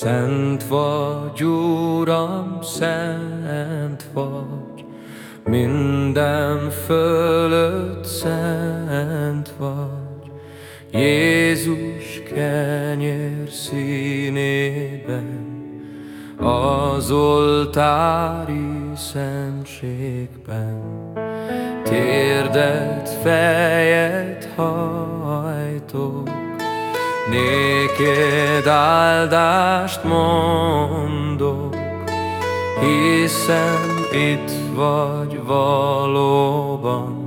Szent vagy, Uram, szent vagy, minden fölött szent vagy. Jézus kenyér színében, az oltári szentségben. Térdet, fejet hajtok, Néked áldást mondok, Hiszen itt vagy valóban,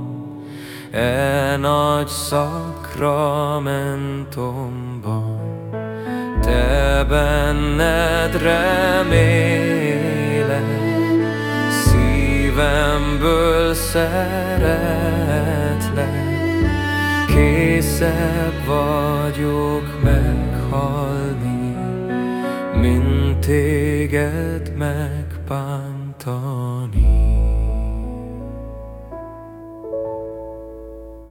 E nagy szakramentumban. Te benned remélek, Szívemből szeretlek, Készebb vagyok meghalni, mint téged megpántani.